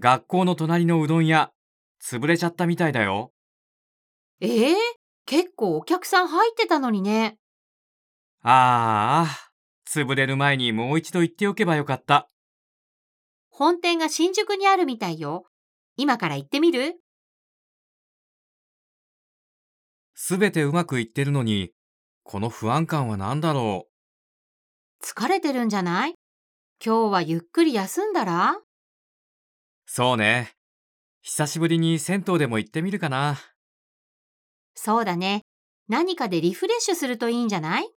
学校の隣のうどん屋、潰れちゃったみたいだよ。ええ結構お客さん入ってたのにね。ああ、潰れる前にもう一度言っておけばよかった。本店が新宿にあるみたいよ。今から行ってみる？すべてうまくいってるのに、この不安感は何だろ疲れてるんじゃない？今日はゆっくり休んだら？う。そうね。久しぶりに銭湯でも行ってみるかな。そうだね。何かでリフレッシュするといいんじゃない？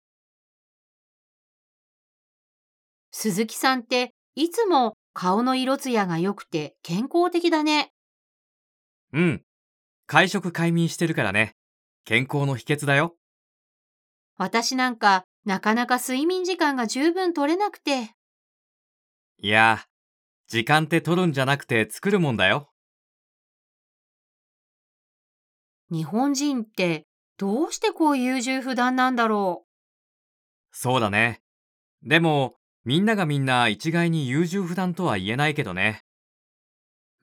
鈴木さんっていつも顔の色艶が良くて健康的だね。うん。会食快眠してるからね。健康の秘訣だよ。私なんかなかなか睡眠時間が十分取れなくて。いや、時間って取るんじゃなくて作るもんだよ。日本人ってどうしてこう優柔不断なんだろそうだね。でも、みんながみんな一概に優柔不断とは言えないけどね。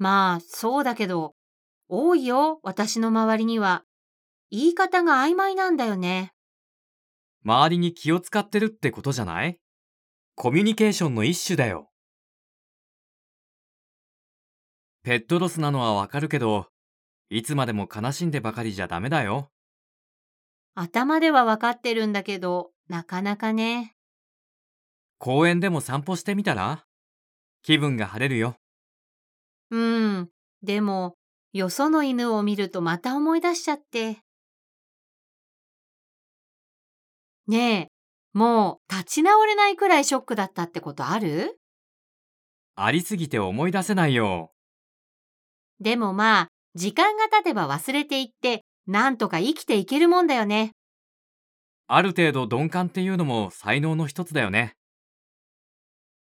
う。まあ、そうだけど、多いよ、私の周りには。言い方が曖昧なんだよね。周りに気を使ってるってことじゃない？コミュニケーションの一種だよ。ペットロスなのはわかるけど、いつまでも悲しんでばかりじゃダメだよ。頭ではわかってるんだけど、なかなかね。公園でも散歩してみたら？気分が晴れるよ。うん。でも、よその犬を見るとまた思い出しちゃって。ねえ、もう立ち直れないくらいショックだったってことある？ありすぎて思い出せないよ。でもまあ、時間が経てば忘れていって、なんとか生きていけるもんだよね。ある程度鈍感っていうのも才能の一つだよね。